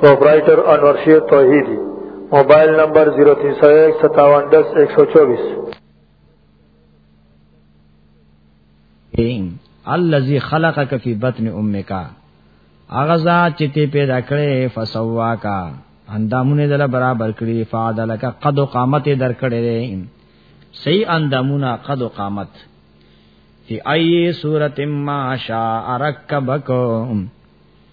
پروپرائیٹر انور شیر توحیدی موبائل نمبر 03015710124 الذي خلقك في بطن امك اغزا چې ته پیدا کړې فسواکا اندامونه دل برابر کړې فعدلک قد قامت در کړې صحیح اندامونه قد قامت فی ای صورت ما شاء رکبکم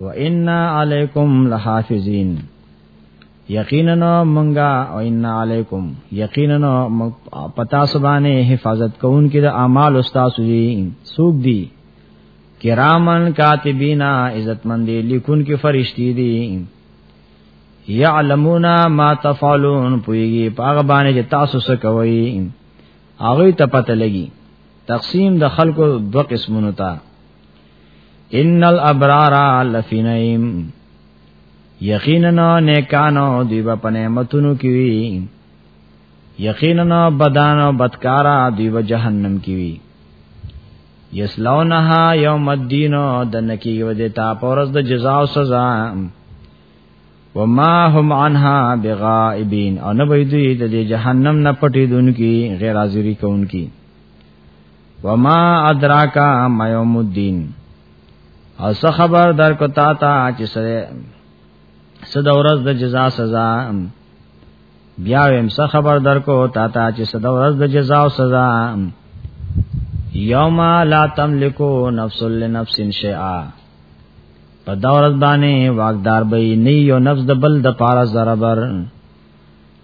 وإنا علیکم لحافظین یقینا منګه او ان علیکم یقینا پتا سبانه حفاظت کون کې د اعمال استاد دی سوق دی کرامن کاتبینا عزتمن دی لیکون کې فرشتي دی یعلمون ما تفعلون پویږي پاغه باندې چې تاسو څه کوي هغه ته پته لګي تقسیم د خلکو دوه قسمونو ته ان الابرار لفی نعیم یقینا نیکانو دی په نعمتونو کې وی یقینا بدانو بدکارا دی په جهنم کې وی یسلونها یوم الدین دنکی ودتا پورز د جزاء او سزا وما هم عنها بغائبین او نه ویدی د جهنم نه پټی دونکي غیر حاضری کوونکي وما ادراکا ما یوم الدین او څه خبر در کو تا تا چې سره صد ورځ د جزا سزا بیا ویم څه خبر در کو تا تا چې صد ورځ د جزا او سزا یوم لا تملکو نفس لنفس شیئا په دا ورځ باندې واقدار به نه یو نفس د بل د پاره ضربر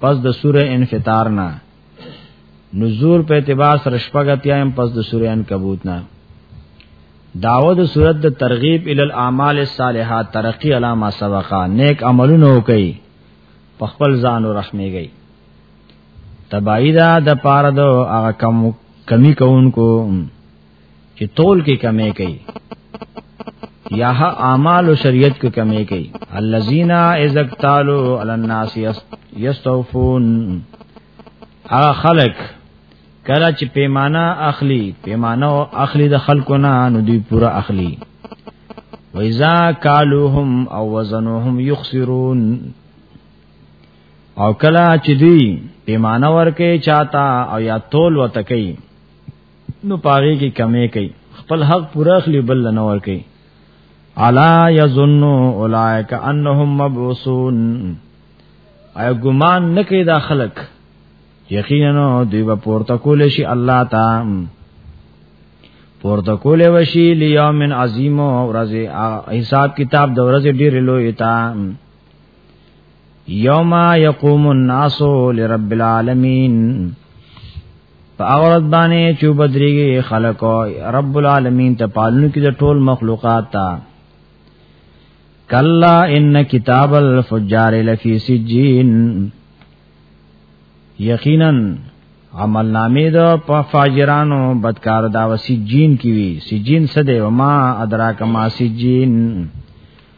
پس د سوره انفطار نه نزول په اعتبار سره شپږتیایم پس د سوره انکبوت نه داوود صورت د ترغیب ال الاعمال الصالحات ترقی علامه سبقا نیک عملونه وکي په خپل ځان ورحمېږي تبعیدا د پاره دو هغه کم کمی کوونکو چې تول کې کمې کوي یا اعمال او شریعت کې کمې کوي الذین اذا قالوا علی الناس یستوفون ا خلق کله چې پیمانه اخلي پیمانه او اخلي د خلکو نه نو دوی پورا اخلي وإذا قالوهم او وزنهم يخسرون او کلا چې دی پیمانه ورکه چاته او یا تول وتکي نو پاره کې کمې کوي خپل حق پوره خلی بل نه ور کوي الا یظن اولائک انهم مبعوثون ایا ګمان نه کوي دا خلک یقینا دوی به پورته کول شي الله تا پورته کول وشي لیومن عظیم او ورځ حساب کتاب د ورځې ډیر لوی تا یوم یقوم الناس لرب العالمین فاورد باندې چې بدريږي خلق رب العالمین ته پالنو کې د ټول مخلوقات تا کلا ان کتاب الفجار لفی سجین یقینا عمل نامې د په فاجرانو بدکار دا وسجین کی وی سجین سده وما ادراک ما سجین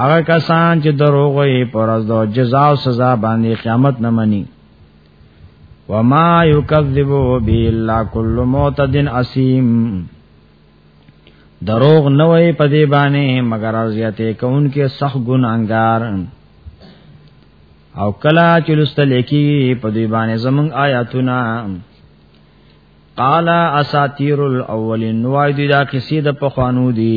هغه کسان چې دروغ وي پر از د جزا او سزا باندې قیامت نه مني وما یکذب به الا کل معتد اسیم دروغ نه وي په دې باندې مگر ازیته کون کې صح ګناګار او کلا چې لستل کی په دې باندې زمنګ آیاتونه قال اساطیر الاولین وای دی دا کسی د پخوانو دی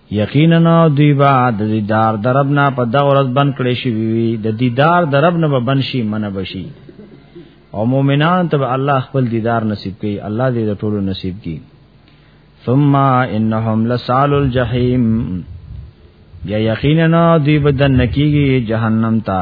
یقینا دوی با د دیدار درب نه په دغه ورځ بن کړي شي وي د دیدار درب نه به بن شي منه بشي او مؤمنان ته الله خپل دیدار نصیب کړي الله دې د ټولو نصیب کړي ثم انهم لسال الجحیم یا یقینا دوی بدن نکیږي جهنم ته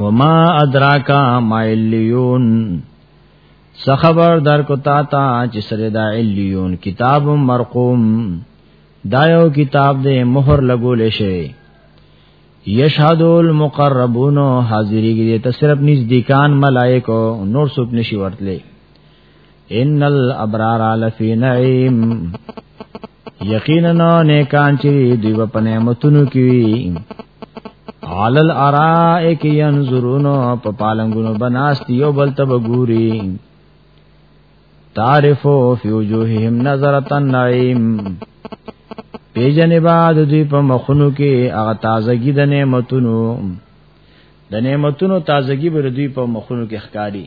وما ادراک ما الیون سخبر در کو تا تا چې سره دا الیون کتاب مرقوم دا یو کتاب دې مہر لګول شي یشهد المقربون حاضرېږي ته صرف نزدیکان ملائکه نور څوک نشي ورتلې ان الابرار لفی نعیم یقینا نیکان چې دی په نعمتونو کې وي علل ارائک ينظرون په پالنګونو بناست یو بل ته وګوري تعرفو فی وجوههم نظرۃ النعیم پیجن بعد دوی په مخونو کې هغه تازگی د نعمتونو د نعمتونو تازگی بر دوی په مخونو کې ښکاری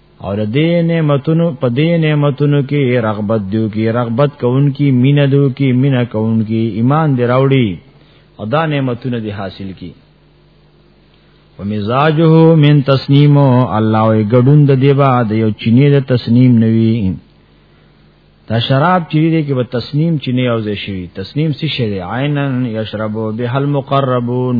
او د دې نعمتونو په دې نعمتونو کې رغبت دیو کې رغبت کوونکی مینه دیو کې مینه کوونکی ایمان دی راوړي او دا نعمتونه دی حاصل کی ومزاجه من تسنیم الله وي ګډون د دی با د یو چینه د تسنیم نوي دا شراب چیرې دی کې به تسنیم چینه او زه شي تسنیم څه شي عینن یشربو به المقربون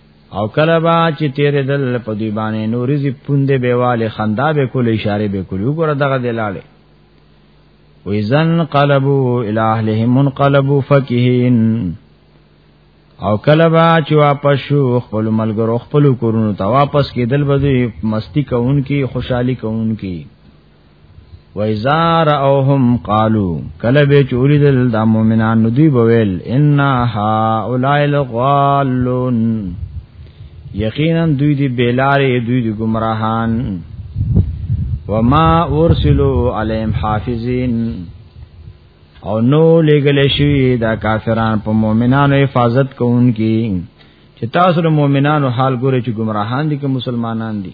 او کله با چې تیرې دل په دی باندې نورزي پوندې بیواله خندا به کول اشاره به کول وګوره دغه دلاله ویزن قلبو الی اهلهم منقلبو فکهین او کله با چې واپس شو خپل ملګرو خپل کورونو ته واپس کېدل به مستی کوونکی خوشحالي کوونکی و اذا راوهم قالو کله به چوری دل د مؤمنان دوی بویل ان ها اولای الغالون یقینا دوی دی بیلاری دوی دی گمراهان وما ورسلوا عليهم حافظين او نو لګل شي دا کافران په مؤمنانو حفاظت کوونکي چې تاسو د مؤمنانو حال ګوري چې گمراهان دي که مسلمانان دي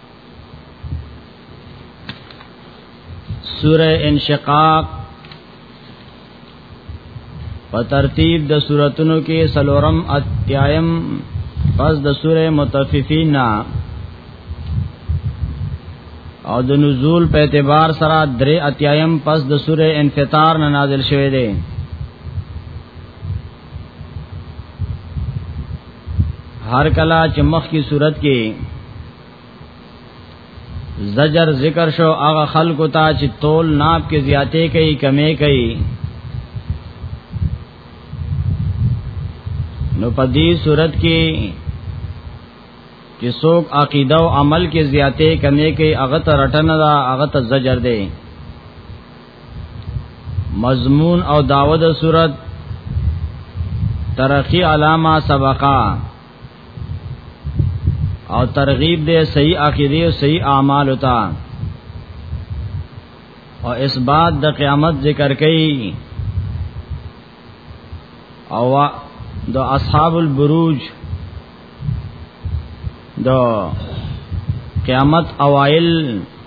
سوره انشقاق په ترتیب د سوراتونو کې سلورم اتیایم پس د سوره متففین او د نزول په اعتبار سره درې اتیایم پس د سوره انفطار نه نازل شوه دی هر کلا چې مخ کی صورت کې زجر ذکر شو هغه خلکو ته چې تول ناب کې زیاتې کوي کمې کوي نو په دې صورت کې چې څوک عقیده او عمل کې زیاتې کمې کوي هغه ته رټنه دا هغه ته زجر دی مضمون او داوه د صورت ترقی علامه سبقا او ترغیب دې صحیح عقیده او صحیح اعمال وتا او اثبات د قیامت ذکر کړي او د اصحاب البروج د قیامت اوائل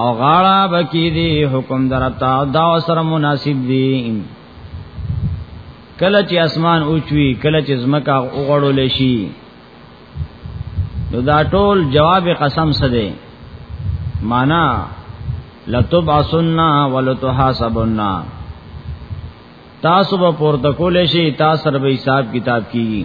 او غاړه بکی دی حکم درتا دا سره مناسب دی کله چې اسمان اوچوي کله چې زمکا وغړول شي نو دا ټول جواب قسم څه دی معنا لتبعثنا ولتحاسبنا تاسو به پورته کول شي تاسو به حساب کتاب کیږي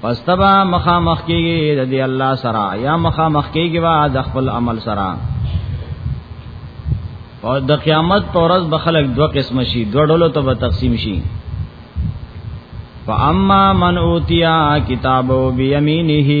پس تبا مخا مخ کیږي د دې الله سره یا مخا مخ کیږي وا د خپل عمل سره او د قیامت پرز به خلک دوه قسم شي دوه ډولو ته به تقسیم شي فاما من اوتیا کتابو بیمینه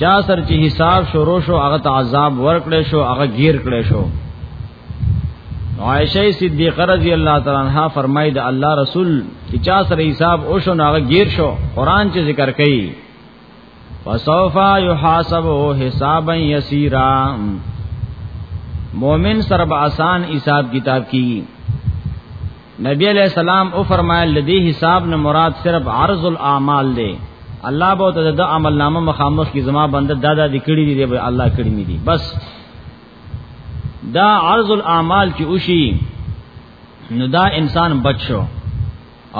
چا سر چې حساب شروع شو هغه ته عذاب ورکړې شو هغه گیر کړې شو عائشہ صدیقہ رضی اللہ تعالی عنہا فرمایي د الله رسول چې چا سره حساب او شو هغه گیر شو قران چې ذکر کړي وسوف يحاسب حسابا يسيرا مومن سره به آسان حساب کتاب کیږي نبی علیہ السلام او فرمایل لدی حساب نه مراد صرف عرض الاعمال دی الله به ته د عمل نامه مخامخ کی زما بنده دادا دی کړی دی به الله کړی می دی بس دا عرض الاعمال چې اوشي نو دا انسان بچو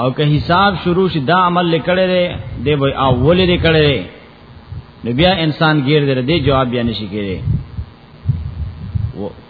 او که حساب شروع شي دا عمل لیکړی دی دی به اول دی کړی دی نو بیا انسان گیر دی دی جواب بیا نشي کېږي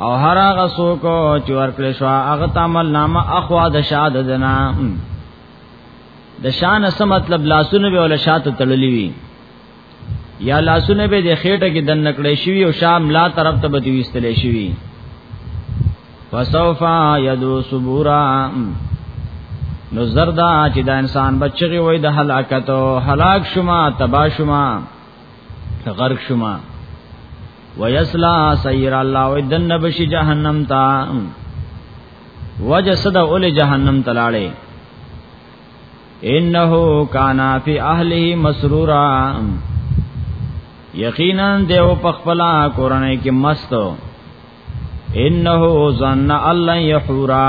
او هر هغه څوک چې ورکړې شو هغه تعامل نامه اخوا د شاد دنا د شان څه مطلب لاسونه به ول شاته تړلې وي یا لاسونه به د خېټه کې دن نکړې شي او شام لا طرف ته به ویستلې شي فسوفا یدو صبورا نو زردا چې دا انسان بچی وي د هلاکت او هلاک شما تبا شما غرق شما ویسلا سیر الله و دن بشی جهنم تا وجسد اول جهنم تلاړې انه کانا فی اهله مسرورا یقینا دیو پخپلا کورنۍ کې مست انه ظن الله یحورا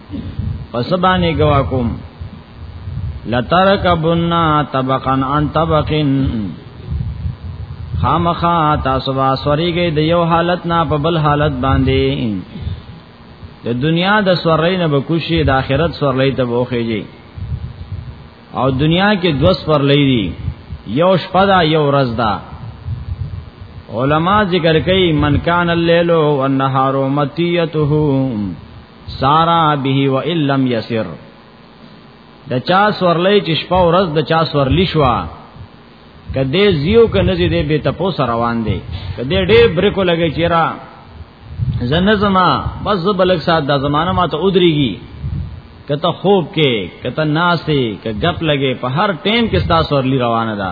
پسبانی گوا کوم لترکبن طبقا عن طبقن خامخا تاسو با سوریږي د یو حالت نه په بل حالت باندې د دنیا د سورې نه بکوشي د آخرت سورې ته بوخیږي او دنیا کې دوس پر لېری یو شپه دا یو ورځ دا علما ذکر کوي من کان الليل والنهار متیته سارا به و ان لم يسر د چا سورلې چې شپه ورځ د چا سورلی شو کده زیو کنه دې به تپو سره روان دي کده ډې بریکو لګی چیرې زنه زما بس زبلک سات دا زمانہ ما ته ودرېږي کته خوب کې کته ناسې ک غپ لګې په هر ټیم کې تاسو ورلی روانه ده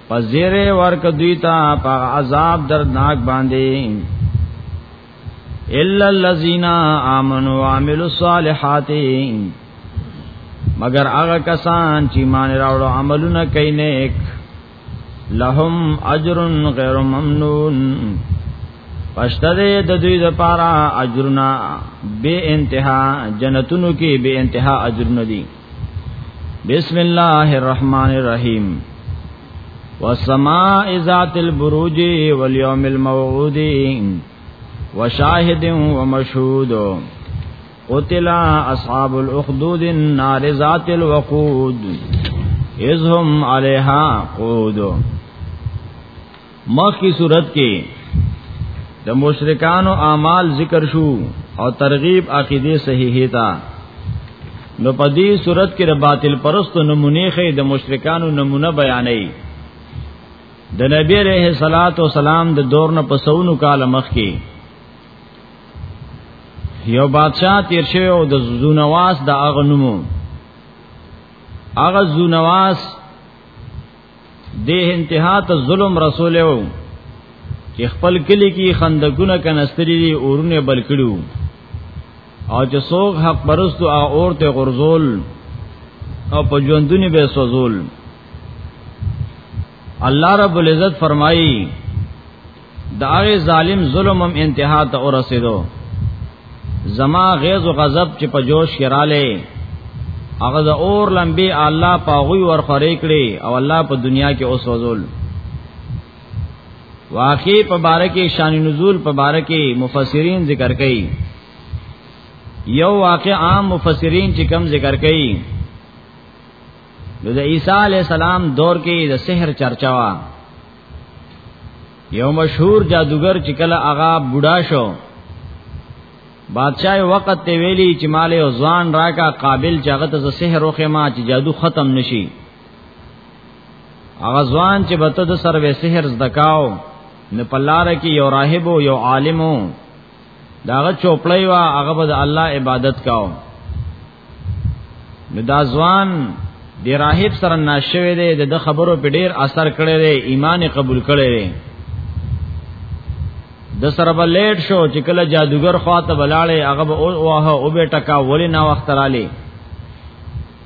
پزیر ورک دوی تا پا عذاب دردناک باندې الا الذين امنوا وعملوا الصالحات مگر هغه کسان چې مان راوړو عملونه کوي نیک لهم اجر غیر ممنون پښته دې د دوی لپاره اجرنا به انتها جنتونو کې به انتها اجرونه دي بسم الله الرحمن الرحیم والسماء ذات البروج واليوم الموعود وشاهد ومشهود قتل اصحاب الاخدود النار ذات الوقود اذ هم عليها قود مخکې صورت کې د مشرکانو اعمال ذکر شو او ترغیب عقیده صحیحه تا نو په دې صورت کې د باطل پرستو نمونه خې د مشرکانو نمونه بیانې د نبی عليه صلوات و سلام د دور نه پسونو کال مخ کې یو بادشاہ تیر شوی او د زونواس د اغنمو اغه زونواس دې انتها ته ظلم رسول و چې خپل کلی کې خندقونه کنستري دي اورونه بل کړو او چې څوک حق پرستو او اورته غرزول او په ژوندونی به سوزول الله رب العزت فرمایي دا غي ظالم ظلم هم انتها ته ورسېدو زما غیظ او غضب چې په جوش کې رااله هغه د اور لمبي الله پاغوي ورخورې کړې او الله په دنیا کې اوس وزول واقعي په باره کې شان نزول په باره کې مفسرین ذکر کوي یو واقع عام مفسرین چې کم ذکر کوي نو د عیسی علی السلام دور کې د سحر چرچا وا یو مشهور جادوګر چې کله هغه بوډا شو بادشاہ وقت ته ویلی چې مال او ځوان راکا قابل چاغه ته سحر وخه ما چې جادو ختم نشي هغه ځوان چې بته د سر وې سحر زدکاو نه پلار کې یو راهب او یو عالم داغه چوپړی وا هغه به الله عبادت کاو نو دا ځوان دی راهب سره ناشوي دی د خبرو په ډیر اثر کړی دی ایمان قبول کړی دی د سره بل لیټ شو چې کله جادوګر خواته بلاړې هغه به واه او به ټکا ولې نا وخت رالی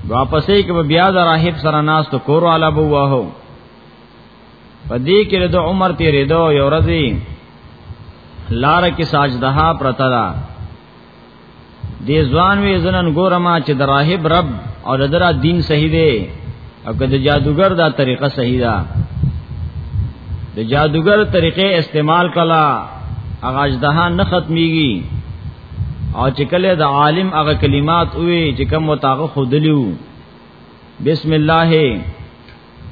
واپسې کې بیا د راهب سره ناس ته کور والا بو واه په دې کې د عمر تیرې دو یو ورځې لار کې ساجدها پرتا دې ځوان وی زنن ګورما چې د راهب رب او د درا دین صحیح دی او که د جادوګر دا طریقه صحیح ده د جادوګر طریقې استعمال کلا هغه اجدها نه ختميږي او چې کله د عالم هغه کلمات وي چې کوم متاغه خودلیو بسم الله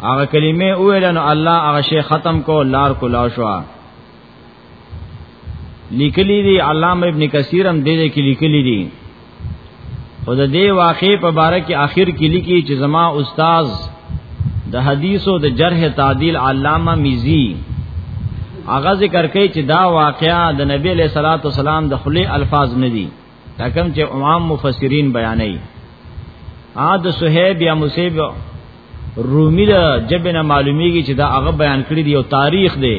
هغه کلمې ویل نو الله هغه شی ختم کو لار کو لا شو لیکلی دی علامه ابن کثیر هم دې کې لیکلی دی خود دې واقع په باره کې آخر کې لیکي چې زما استاد د حدیثو د جرح تعدیل علامه میزی هغه ذکر کوي چې دا واقعا د نبی له صلوات والسلام د خلی الفاظ نه دي دا کوم چې عام مفسرین بیانوي ا د صہیب یا مصیب رومی دا جبنه معلومیږي چې دا هغه بیان کړی دی او تاریخ دی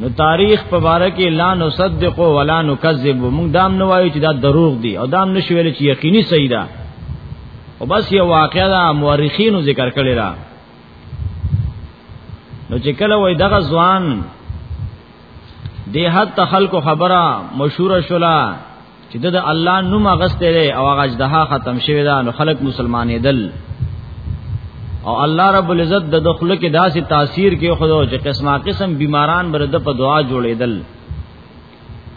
نو تاریخ په باره کې لا نصدق ولا نکذب موږ دام نه وایو چې دا دروغ دی او دام نشو ویل چې یقیني صحیح ده او بس یو واقعا مورخینو ذکر کړی را نو چې کله وای دغه ځوان د حد خلکو خبره مشهور شولا چې د الله نوم غسته لري او هغه اجدها ختم شوی دا نو خلک مسلمانې دل او الله رب العزت د دخل کې داسې تاثیر کې خو چې قسمه قسم بیماران بر د په دعا جوړېدل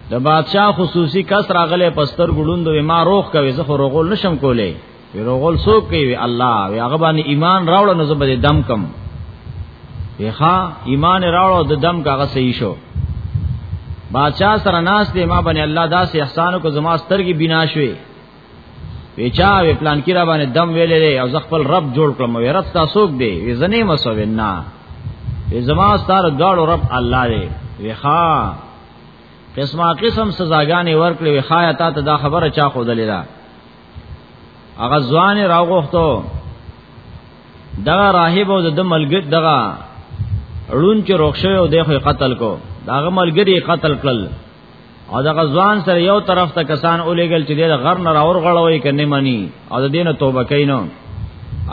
د بادشاہ خصوصي کس راغله پستر ګړوند ما روخ کوي زه خو رغول نشم کولای یره غول سو کوي الله وی هغه باندې ایمان راوړ نو زبر دم کم یخا ایمان راوړ د دم کاغه صحیح شو بادشاہ سره ناس دی ما باندې الله داسې احسانو کو زما سترګې بنا شوي ویچا وی پلان کې را باندې دم ویلې او خپل رب جوړ کړم وی رب تاسو دی وی زنه مسو وینا وی زما ستاره داړو رب الله دی وی ها قسمه قسم سزاګانې ورکړې وی خایا تا ته دا خبره چا خو دلیدا هغه ځوان راغوښتو دغه راهب او د ملګر دغه اړون چې روښه او دغه قتل کو داغه ملګری قتل کړل او دغه ځوان سره یو طرف ته کسان اولېګل چې د غر نه راور غړوي کنه مانی او د دینه توبه کینو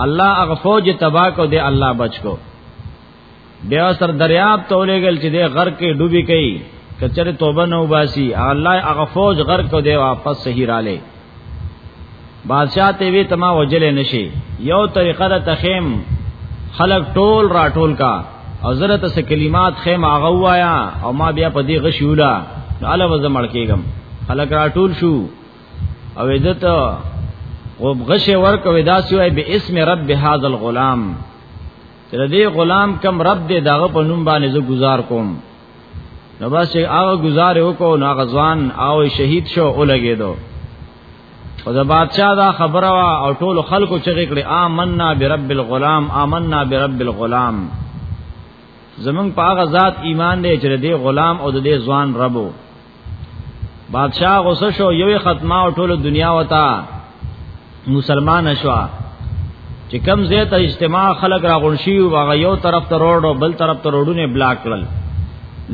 الله هغه فوج تباہ کو دی الله بچ کو بیا سر دریاب ته ولېګل چې د غر کې ډوبي کوي کچره توبه نه وباسي الله هغه فوج غر کو دی واپس صحیح رااله بادشاہ ته وی تما وجل نشي یو طریقه د تخیم خلق ټول را ټول کا او زره ته کلمات خیم هغه وایا او ما بیا په دې غشولا اله وزمړ کېګم خلق را ټول شو او عزت او غشه ورکوي داسې وای به اسم رب هاذ الغلام چې د دې غلام کم رب دې داغه په نوم باندې زه گزار کوم نو بس هغه گزار وکاو نو هغه ځوان او شهید شو او لګیدو او د بادشاہ دا خبره وا او ټول خلکو چې کړي آمنا برب الغلام آمنا برب الغلام زمون په هغه ذات ایمان دی چې دې غلام او دې ځوان ربو بادشاہ غوسه شو یوې ختمه او ټول دنیا وتا مسلمان شوا چې کم زه ته اجتماع خلق را غونشي او هغه یو طرف ته روډ او بل طرف ته روډونه بلاک کړل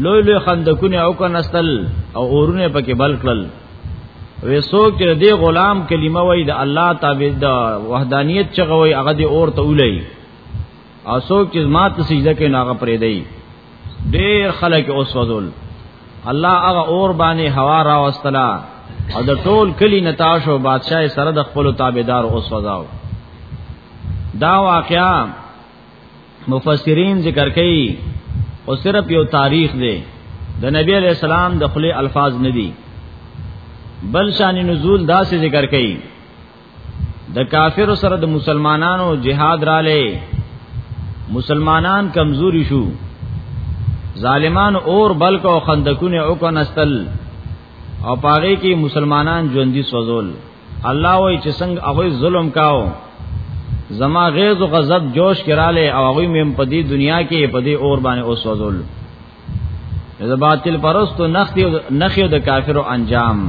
لوی لوی خندقونه او کنستل او اورونه پکې بل کړل وې څوک چې دې غلام کلمه وای د الله تابع د وحدانیت چغوي هغه دې اور ته ولای او څوک چې مات سجده کوي هغه پرې دی ډیر خلک اوس وزول الله هغه اور باندې هوا را واستلا او د ټول کلی نتاشو بادشاہ سره د خپل تابعدار اوس وزاو دا واقعا مفسرین ذکر کوي او صرف یو تاریخ دی د نبی علیہ السلام د خلی الفاظ ندی بل شان نزول دا سے ذکر کئی د کافر سره د مسلمانانو جهاد را لې مسلمانان کمزوري شو ظالمان اور بلک او خندقونه او کنستل او پاره کې مسلمانان ژوندۍ سوزول الله وای چې څنګه هغه ظلم کاو زما غیظ او غضب جوش کراله او هغه مم په دې دنیا کې په دې اور باندې او سوزول د باطل پرستو نخي او د کافرو انجام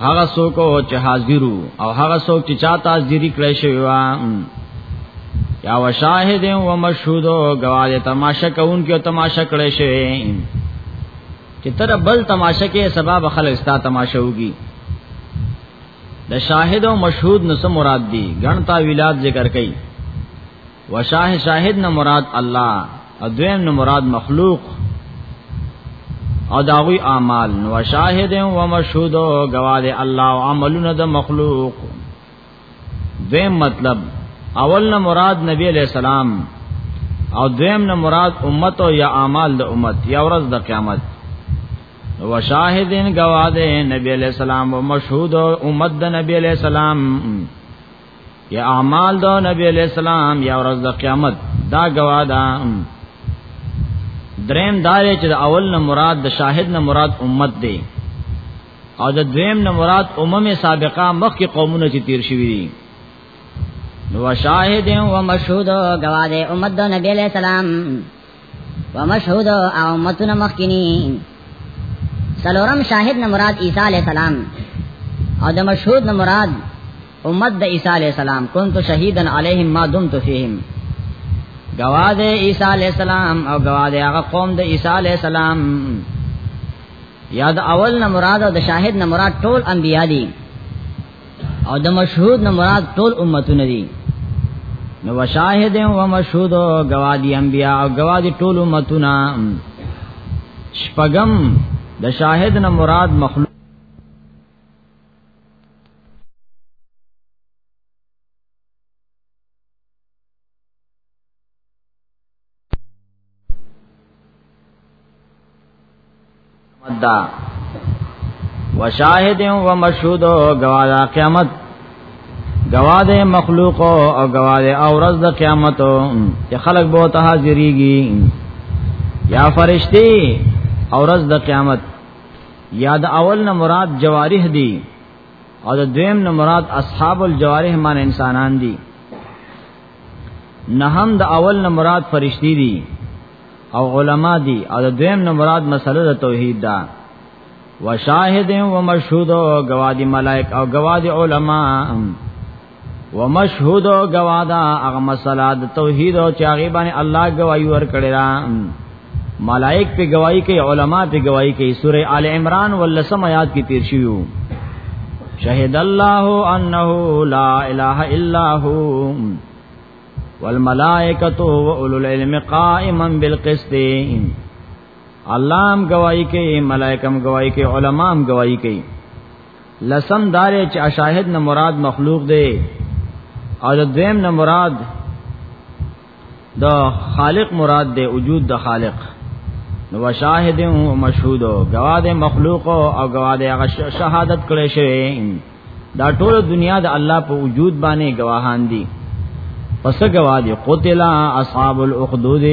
هغه څوک چې حاضرو او هغه څوک چې چاته حاضری کړی شوی و یا وشاهد و مشهود غواړي تماشا کوون کې تماشا کړی شوی چې تر بل تماشا کې سبب خلک ستا تماشا وږي د شاهد او مشهود نو مراد دي ګڼتا ویلات ذکر کړي وشاه شاهد نه مراد الله او دویم نه مراد مخلوق او داوی اعمال نو شاهد او مشهود گواه دی الله او عملونه د مخلوق دویم مطلب اول نه مراد نبی علیہ السلام او دویم نه مراد امت او یا اعمال د امت یا ورځ د قیامت و شاهدین گواه دی نبی علیہ السلام او مشهود امت د نبی علیہ السلام یا اعمال د نبی علیہ السلام یا ورځ د قیامت دا گواه ده دریم دا چې د اول نه مراد د شاهد نه مراد امت دی او د دویم نه مراد امم سابقه مخکې قومونه چې تیر شوی دي نو شاهد او مشهود گواه ده امت د نبی علیہ السلام ومشهود او امتنا مخکینی سلورم شاهد نه مراد عیسی علی السلام او د مشهود نه مراد امت د عیسی علی السلام كنت شهیدا علیهم ما دمت فیهم گواه د عیسی علی السلام او گواه د هغه قوم د عیسی علی السلام یاد اول نه مراد او د شاهد نه مراد ټول انبیا دي او د مشهود نه مراد ټول امتونه دي نو وشاهد او مشهود او گواهی انبیا او گواهی ټول امتونه شپغم د شاهد نه مراد مخلوق مدا وشاهد و مشهود گواذا قیامت گواذ مخلوق او گواذ اورز د قیامت چې خلق به ته حاضرېږي یا فرشتي اورز د قیامت یا د اول نه مراد جوارح دي او د دویم نه مراد اصحاب الجوارح مان انسانان دي نه هم د اول نه مراد فرشتي دي او علما دي او د دویم نه مراد مسله د توحید ده وشاهد و مشهود گوادی ملائک او گوادی علما و مشهود گوادا هغه مسله د توحید او چاغي باندې الله گواہی ور کړی ملائک په گواہی کوي علما په گواہی کوي سوره آل عمران ولسم آیات کې تیر شویو شهد الله انه لا اله الا هو والملائکه واولو العلم قائما بالقسط الله هم گواہی کوي ملائکه هم گواہی کوي علما هم گواہی کوي لسم دار چې اشاهد نه مراد مخلوق دی او د دویم نه مراد د خالق مراد د وجود د خالق نو شاهد او مشهود گواد مخلوق او گواد هغه شهادت کړي شوی دا ټول دنیا د الله په وجود باندې گواهان دي پس گواد قتل اصحاب الاخدود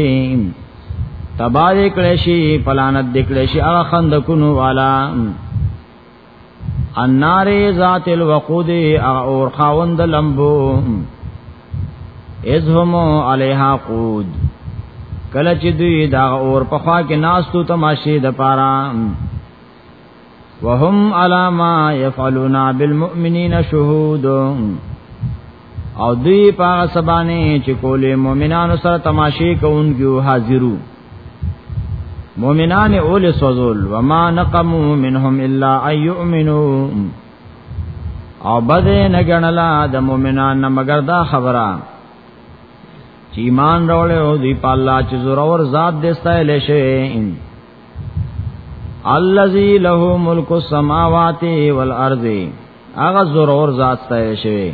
تبا دې کړي شي پلانت دې کړي شي هغه خندقونو والا النار ذات الوقود اور خاوند لمبو اذ هم علیها قود کله چې دوی دا اور په خوا کې ناستو تماشې د پاره وهم علاما يفعلون بالمؤمنین شهود او دوی په سبانه چې کولې مؤمنانو سره تماشې کوونکو حاضرو مؤمنان اول سوزول وما نقمو منهم الا ان يؤمنوا او بده نه غنلا د مؤمنان نه مگر دا خبره چې ایمان راوړل او دی په الله چې زور اور ذات دې ستایل شي الذي له ملک السماوات والارض هغه زور اور ذات ستایل شي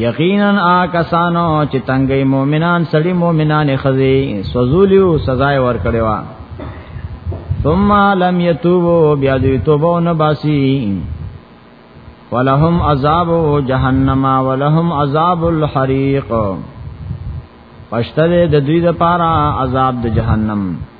یقینا آکسانو چې تنگي مؤمنان سړي مؤمنان خزي سوزولیو سزا ور کړو ثم لم يتوبو بیا دوی توبه نه باسي ولهم عذاب جهنم ولهم عذاب الحريق پښته د دوی د پاره عذاب د جهنم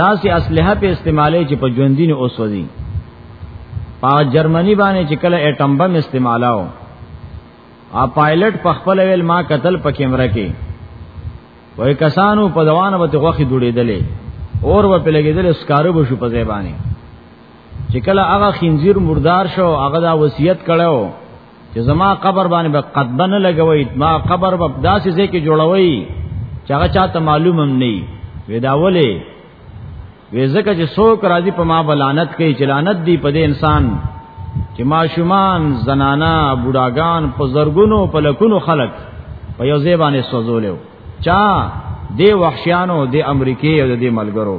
دا سي اسلحه په استعمالي چې په ژوندینه اوسوځي په جرمني باندې چې کله اټم بم استعمالاو ا پایلټ په خپل ویل ما قتل په کیمره کې وای کسانو په دوانه به غوخي دوړېدلې اور و په لګېدل سکارو بشو په زیبانی چې کله هغه خنزیر مردار شو هغه دا وصیت کړو چې زما قبر باندې به قد بنه لګوي ما قبر به داسې ځای کې جوړوي چې هغه چاته معلوم هم نه وي دا ولې وې ځکه چې څوک راضي په ما بلانت کوي چې لعنت دی په دې انسان چې ماشومان زنانا بوډاګان په زرګونو په لکونو خلک په یو ځای باندې سوځولیو چا دی وحشیانو دی امریکای او دی ملګرو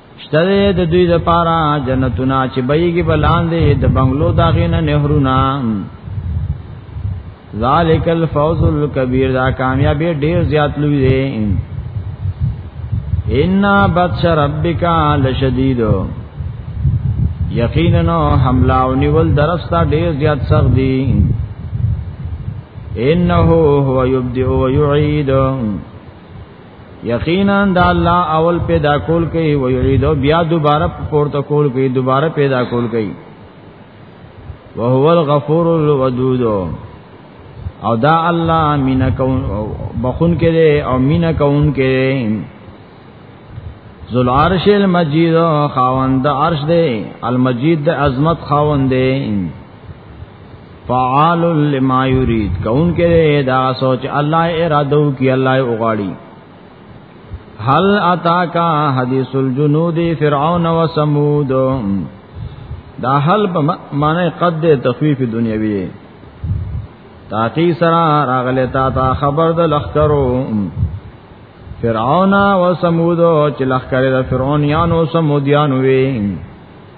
شته د دوی د پارا جنتونه چې بېګي بلاندې د بنگلو داغینه نهرونه ذالک الفوز الکبیر دا کامیابی ډیر زیات لوی دی ان بطش ربک لشدید یقینا حمله او نیول درستا ډیر زیات سخت دی انه هو یبدئ و یعید یقینا د الله اول پیدا کول کوي او یعید بیا دوباره پورته کول کوي دوباره پیدا کول کوي وهو الغفور الودود او دا الله مینا کون بخون کې دی او مینا کون کې دی ذل عرش المجید خاوند عرش دی المجید د عظمت خاوند دی فعال لما يريد کون کې دا سوچ الله اراده کی الله اوغاړي هل اتاکا حدیث الجنود فرعون و سمود دا حل په معنی قد تخفیف دنیوی تاقی سرا راغلی تا تا خبر د لخکرو فرعون و سمود چې لخکره د فرعونیانو سمودیانو وی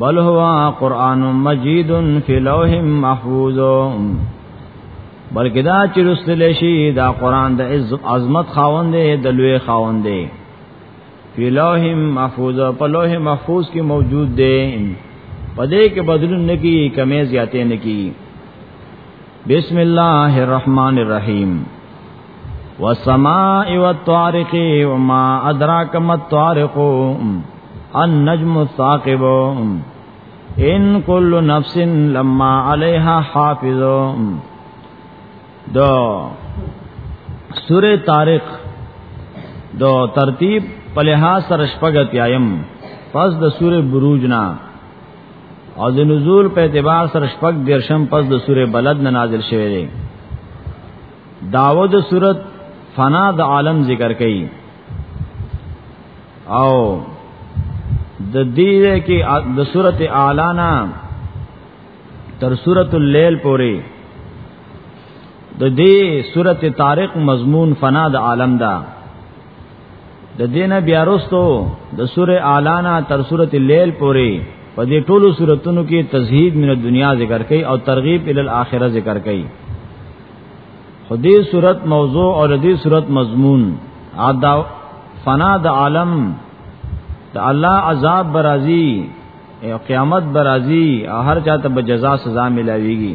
بل هو قران مجید فی لوح محفوظ بلکې دا چې رسل شي دا قران د عظمت خاوند دی د لوی خاوند دی فی لوح محفوظ په لوح محفوظ کې موجود دی پدې کې بدلون نکی کمې زیاتې نکی بسم الله الرحمن الرحیم والسماء والطارق وما ادراك ما الطارق النجم الثاقب ان كل نفس لما عليها حافظ دو سورہ طارق دو ترتیب په لحاظ سره شپږ پس د سورہ بروج نه او د نزول په اعتبار سره شپږ درشم پس د سوره بلد نه نازل شوی دی داود صورت فنا د عالم ذکر کړي او د دې کې د سورته اعلی نه تر سورته الليل پورې د دې سورته طارق مضمون فنا د عالم دا د دینه بیا رستو د سوره اعلان تر سوره لیل پورې په دې ټولو سوراتونو کې تزهید من دنیا ذکر کړي او ترغیب ال الاخره ذکر کړي خو دې صورت موضوع او دې صورت مضمون عدا فنا د عالم د الله عذاب برازي قیامت برازي هر چاته به جزا سزا ملاويږي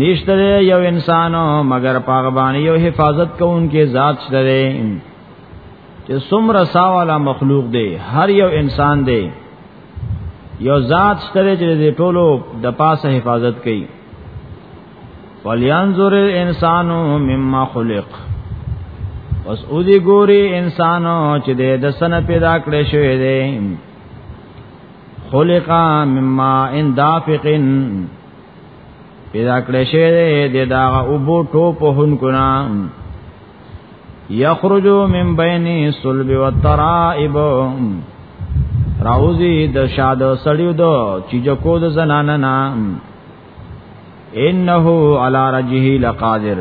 نشته یو انسان مگر پاغه باندې یو حفاظت کوونکې ذات شته چې څومره ساواله مخلوق دی هر یو انسان دی یو ذات شته چې د ټولو د پاسه حفاظت کوي ولینظر الانسان مما خلق پس او دی ګوري انسان چې د سن پیدا کړی شوی دی خلقا مما ان دافقن پیدا کړی شوی دی د دا اوبو ټوپ هونکو نه یخرجو من بین صلب و ترائب راوزی د شاد سړیو دو چې جکو د زنانه نه انه علی رجه لقادر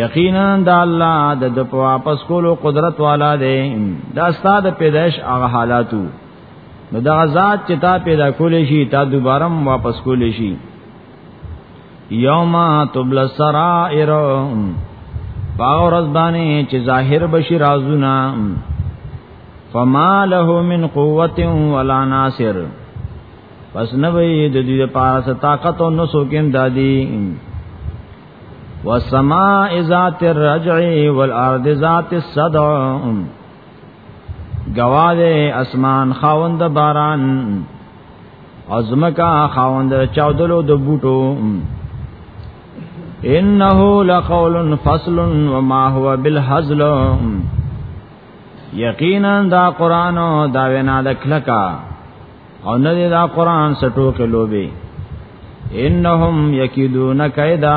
یقینا د الله د په واپس کولو قدرت والا دی دا ستاد پیدائش هغه حالاتو نو دا ذات چې تا پیدا کولې شي تا دوباره واپس کولې شي یوم تبل سرائر پاو رزبانی چې ظاهر بشی رازونا فما له من قوت ولا ناصر پس نه وي د دې پارس طاقت او نو سوکیم دادی والسماء ذات الرجع والارض ذات الصدع گواده اسمان خاوند باران ازمکا خاوند چاودلو د بوټو انه لقول فصل وما هو بالهزل یقینا دا قران او دا وینا د کلکا او نه دا قران سټو کې لوبي انهم یکیدون کیدا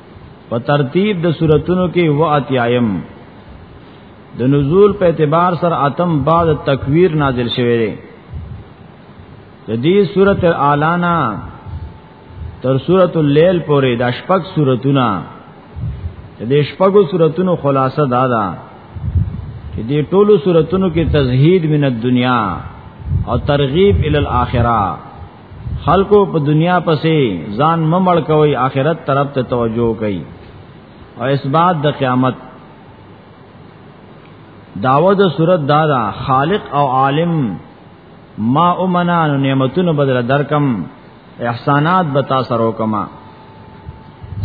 په ترتیب د سوراتونو کې و اتیایم د نزول په اعتبار سره اتم بعد تکویر نازل شوی دی د دې سورته اعلانا تر سورۃ الليل پورې د شپږ سوراتونه د دې شپږو سوراتونو خلاصه دا ده چې دې ټولو سوراتونو کې تزهید من الدنیا او ترغیب ال الاخره خلکو په دنیا پسې ځان ممړ کوي آخرت طرف ته توجه کوي او اثبات د قیامت داوود صورت دادا خالق او عالم ما امنا نعمتونو بدل درکم احسانات به تاسو وکما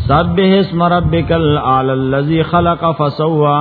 سبح اسم ربک الاعلى الذي خلق فسوى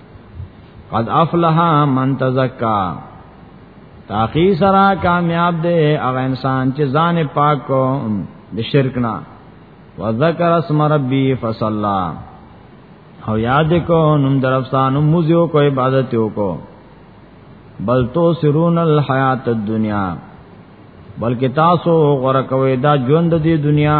قد افلح من تزکا تاخی سرا کامیاب دے اغا انسان چې ځان پاک کو د شرک نه وذکر اسم ربی فصلا او یاد کو نم درفسان موزیو کو عبادت یو کو بل تو سرون الحیات الدنیا بلکې تاسو غره کوي دا ژوند دی دنیا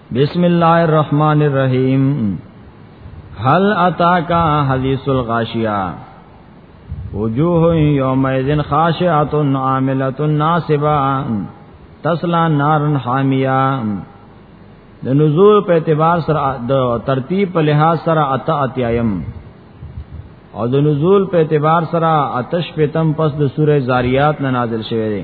بسم الله الرحمن الرحیم هل اتاکا حدیث الغاشیہ وجوه یومئذ خاشعۃ عاملۃ ناصبہ تسلا نار حامیہ د نزول په اعتبار سره د ترتیب په لحاظ سره اتا اتیایم او د نزول په اعتبار سره آتش پیتم پس د سوره زاریات نه نازل شوی دی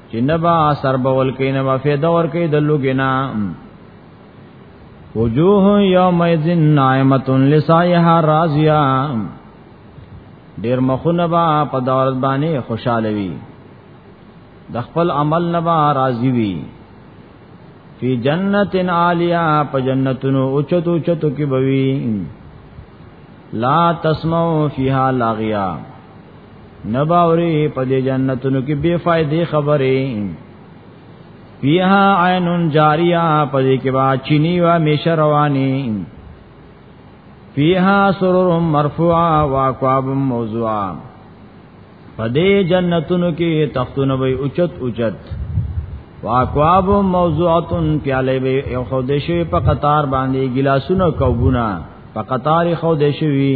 چې نبا اثر بول کې نه مفید ور کې د لوګینا وجوه یوم یذن نائمه لسایها راضیه ډیر مخونه با په دولت باندې خوشاله وي د خپل عمل نه با راضي وي فی جنت عالیا په جنتونو اوچتو چتو کې بوي لا تسمعوا فیها لاغیا نباوري په دې جنتونو کې بے فائدې خبرې فیها عین جاریه په دې کې با چینی و همیشه رواني فیها سرور مرفوعه واکواب موضوعه په دې جنتونو کې تختونه وي اوچت اوچت واکواب موضوعتن پیاله وي او خودشي په قطار باندې ګلاسونه کوبونه په قطار خودشي وي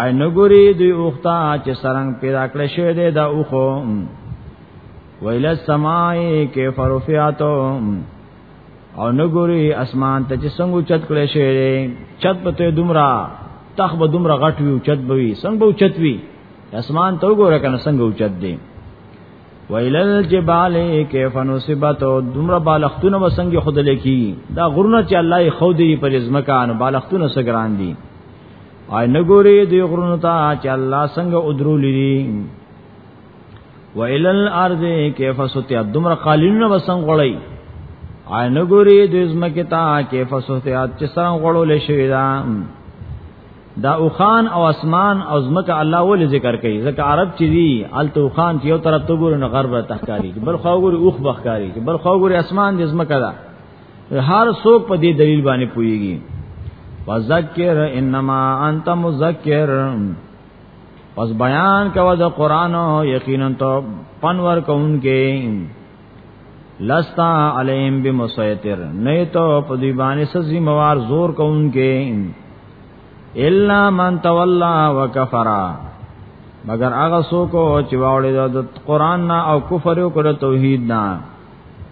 آی نګوري دی اوختا چې سرنګ پیدا کړی شوی دی دا اوخو ویل سمای کې فرفیاتو او نګوري اسمان ته چې څنګه چت کړی شوی دی چت پته دومره تخ به دومره غټ وي او چت به وي څنګه به چت وي اسمان ته وګوره کنه څنګه او چت دی ویل الجبال کیف نصبت دومره بالختونه وسنګ خود لکی دا غرونه چې الله یې خو دی پر ځمکه ان بالختونه سګران دي آی نګوري دی غرونو ته چې الله څنګه ادرو لري و ال الارض کیف سوتیا دمر قالینو وسنګ غړی آی نګوري د زمکه ته کیف سوتیا چې څنګه غړو لشي دا دا اوخان او اسمان او زمکه الله ول ذکر کوي ځکه عرب چې دی الته اوخان چې یو طرف ته ګوري نو غرب ته ښکاری بل خو ګوري اوخ بخکاری بل خو ګوري اسمان د زمکه ده هر څوک په دې دلیل باندې پويږي فذکر انما انت مذکر پس بیان کوا د قران یقینا ته پنور کونکي لستا علیم بمسیطر نه ته په دې باندې سزي موار زور کونکي الا من تولى وكفر مگر هغه څوک چې واولې د قران نه او کفر وکړ توحید نه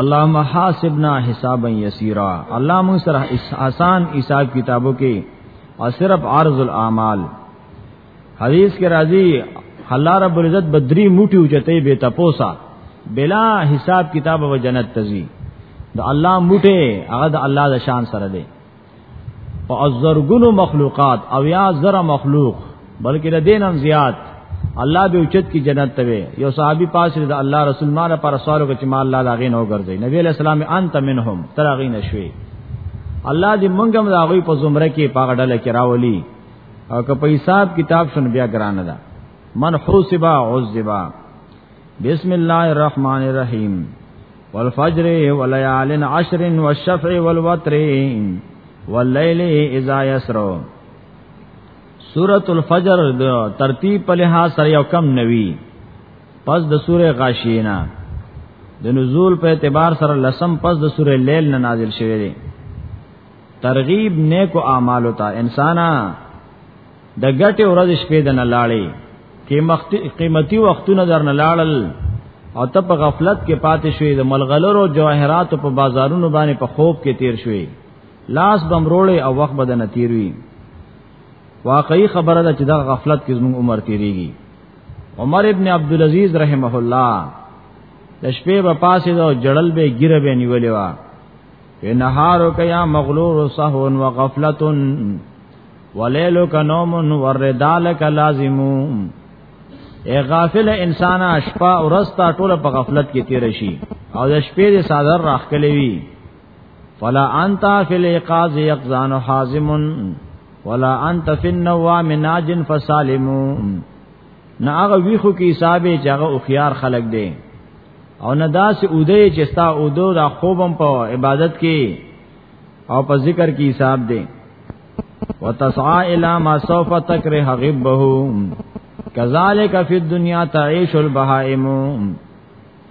اللهم حاسبنا حسابا یسیرا الله موږ سره آسان حساب کتابو کې او صرف عرض الاعمال حدیث کې راځي الله رب العزت بدری موټي اوچته به تپوسا بلا حساب کتاب او جنت تزي د الله موټه هغه د الله د شان سره دی په زرګونو مخلوقات او یا زره مخلوق بلکې د دینم زیات الله به اوچت کی جنت ته وي یو صحابي پاس د الله رسول ما نه پر سوالو کې چې ما الله دا غي نه وګرځي نبی له سلام انت منهم تر غي نشوي الله دې مونږ هم دا غوي په زمره کې پاغډل کې راولي او که په حساب کتاب شون بیا ګران ده من حوسبا عذبا بسم الله الرحمن الرحیم والفجر وليال عشر والشفع والوتر والليل اذا يسر سورۃ الفجر د ترتیب په لحاظ سره یو کم نوي پس د سوره غاشینا د نزول په اعتبار سره لسم پس د سوره لیل نه نازل شوی دی ترغیب نیکو اعمالو ته انسانا د ګټه ورځ شپې د نه لاړې قیمتي وختونه در نه لاړل او ته په غفلت کې پاتې شوې د ملغلرو جواهرات په بازارونو باندې په خوب کې تیر شوې لاس بمروړې او وخت بدن تیروي واقعي خبره ده چې دا غفلت کې زموږ عمر تیریږي عمر ابن عبد العزيز رحمه الله د شپې په پاسې دا جړل به ګیره به نیولې وا په نهارو کیا مغلور سهون وغفلتن ولیلو کنومن وردالک لازمو اے غافل انسان شپه او رستا ټول په غفلت کې تیر شي او د شپې د صادر راخلې وي فلا انت فی الاقاز یقزان حازم ولا انت فی النوام ناج فسالم نه هغه ویخو کې حسابې چې هغه او خيار خلق دی او نه داس اوده چې ستا اوده را خوبم په عبادت کې او په ذکر کې حساب دی وتسعى الى ما سوف تكره غبه كذلك في الدنيا تعيش البهائم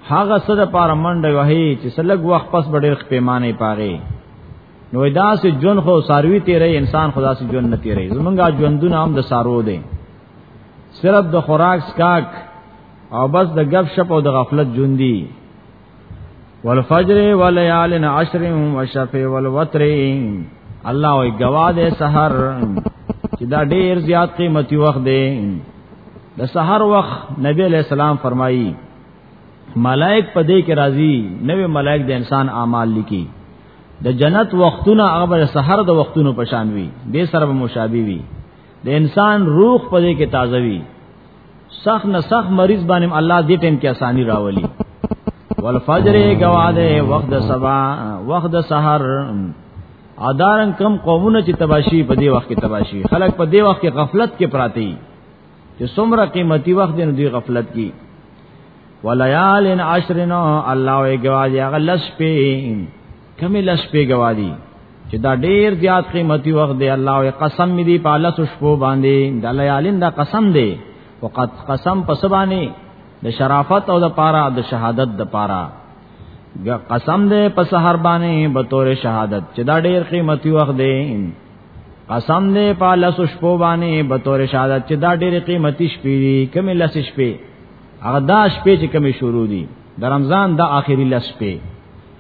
هغه سره پار منډه وهي چې سلګ وخت پس بډیر پیمانه پاره نو دا سه جون خو ساروی تیرې انسان خدا سه جون نه تیرې زمونږه ژوندونه هم د سارو دي صرف د خوراک سکاک او بس د غب شپ او د غفلت جون دي والفجر وليال عشر وشفع والوتر الله وی گواد سحر چې دا ډیر زیات قیمتي وخت دی د سحر وخت نبی علیہ السلام فرمایي ملائک په دې کې راضي نوې ملائک د انسان اعمال لیکي د جنت وختونه هغه د سحر د وختونو پشان وي دې سره مشابه وي د انسان روح په دې کې تازه وي سخ نه سخ مریض باندې الله دې ټیم کې اسانی راولي والفجر گواده وخت سبا وخت سحر ادارن کم قومونه چې تباشی په دې وخت کې تباشی خلک په دې وخت کې غفلت کې پراته دي چې څومره قیمتي وخت دی نو دوی غفلت کې وليال عشرنا الله وی گواذ یا غلس په کمې لس پیګه والی چې دا ډیر زیات قیمتي وخت دی الله او قسم می دی په الله شپو باندې د لیالین دا قسم دی وقد قسم په سبانی د شرافت او د پارا د شهادت د پارا قسم دی په سحر باندې به تور شهادت چې دا ډیر قیمتي وخت دی قسم دی په الله شپو باندې به تور شهادت چې دا ډیر قیمتي شپې دی کمې لس شپې هغه دا شپې چې کمې شروع دي د رمضان دا آخري لس شپې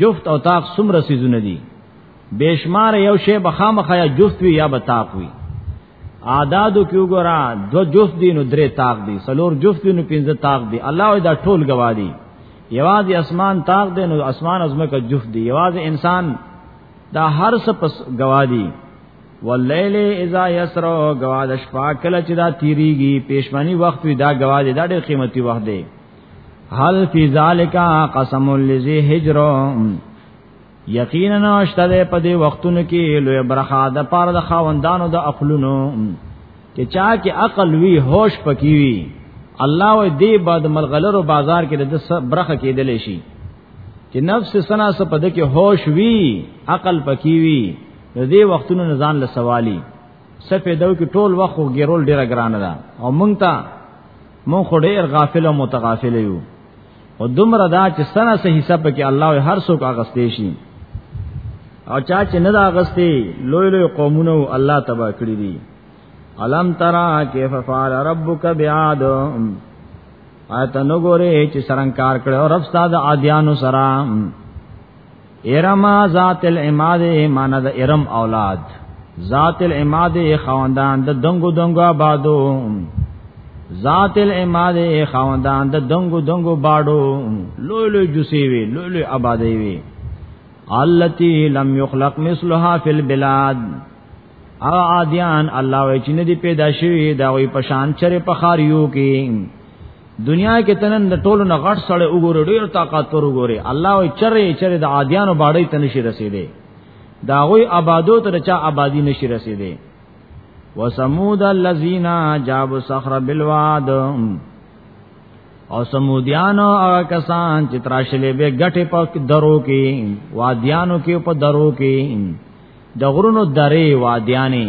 جفت او طاق څومره سيزونه دي بشمار یو شی بخامخه یا جفت وی یا بطاق وی اعدادو کې وګورا دو جفت دي نو درې طاق دي سلور جفت دي نو پنځه طاق دي الله دا ټول گواهی یوازې اسمان طاق دي نو اسمان ازمکه جفت دي یوازې انسان دا هر څه پس گواهی واللیل اذا یسرو گواد شپا کله چې دا تیریږي پېشمنی وخت وی دا گواد دا ډېر قیمتي وخت دی هل فی ذالک قسم لذی هجر یقینا اشتده په دې وختونو کې لوی برخه د پاره د خاوندانو د عقلونو چې چا کې عقل وی هوش پکې وی الله و دې بعد ملغلرو بازار کې د برخه کېدل شي چې نفس سنا سپد کې هوش وی عقل پکې وی د دې وختونو نزان له سوالی سپه دو کې ټول وخت غیرول ډیره ګران ده او مونږ ته مون خو ډیر غافل او متغافل یو او دومره دا چې سنه سه حساب کې الله هر څوک اغستې شي او چا چې نه دا اغستې لوی لوی قومونه الله تبا کړی دي علم ترا کیف فعل ربک بعاد آیت نو ګوره چې سرنګ کار کړو رب ستاد عادیانو سره ارم ذات العماد معنی د ارم اولاد ذات العماد خواندان د دنګو دنګو آبادو ذات العماد خواندان د دنګو دنګو باډو لوی لوی جوسی وی لوی لوی آبادی وی التي لم يخلق مثلها في البلاد او عادیان الله وی چې ندی پیدا شوی دا وی پشان چرې پخاریو کې دنیا کې تنن د ټولو نه غټ سړی وګوره ډیر طاقتور وګوره الله وی چرې چرې د عادیانو باړې ته نشي رسیدې دا غوي آبادو ته چا آبادی نشي رسیدې وسمود الذین جابوا الصخر بالواد او سمودیانو هغه کسان چې تراشلې به غټه په درو کې وادیانو کې په درو کې د غرونو درې وادیانې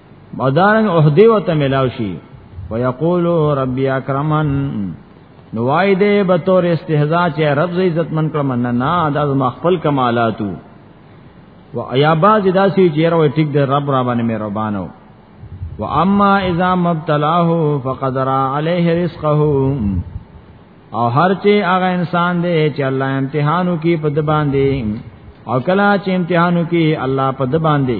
مدارن عہدے و تملاو شي ويقول ربي اکرمن نو وای دې به تور استهزاء چې رب زې عزت من کړم نه نه دا زما خپل کمالاتو و ایا باز داسي چې روي ټیک دې رب را باندې مې ربانو و اما اذا مبتلاه فقدر عليه رزقه او هر چې هغه انسان دی چې الله امتحانو کې پد باندې او کله چې امتحانو کې الله پد باندې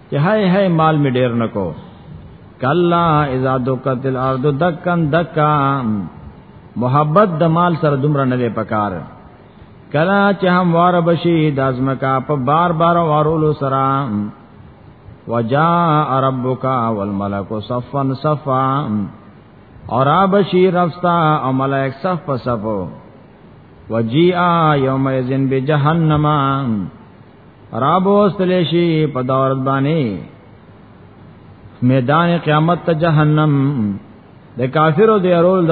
چې هاي هاي مال می ډیر نکو کلا اذا دکت الارض دکن دکا محبت د مال سره دومره نه دی پکار کلا چې هم وار بشي د ازمکا په بار بار وارولو سره وجاء ربک والملک صفا صفا اور ابشی رفتا او ملائک صف په صفو وجیء یوم یذن بجحنم رابو سلیشی په دور باندې میدان قیامت ته جهنم د کافرو دی رول د